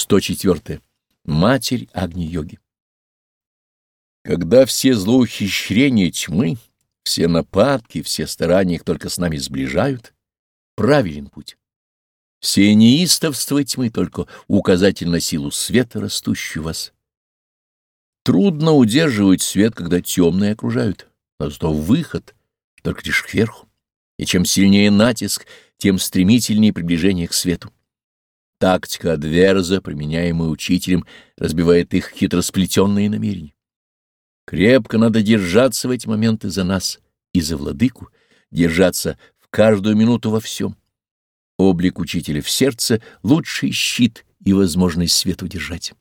104. Матерь Агни-йоги. Когда все злоухищрения тьмы, все нападки, все старания их только с нами сближают, правилен путь. Все неистовства тьмы только указатель на силу света, растущую вас. Трудно удерживать свет, когда темные окружают, но зато выход только лишь кверху. И чем сильнее натиск, тем стремительнее приближение к свету. Тактика Адверза, применяемая учителем, разбивает их хитросплетенные намерения. Крепко надо держаться в эти моменты за нас и за владыку, держаться в каждую минуту во всем. Облик учителя в сердце — лучший щит и возможность свет удержать.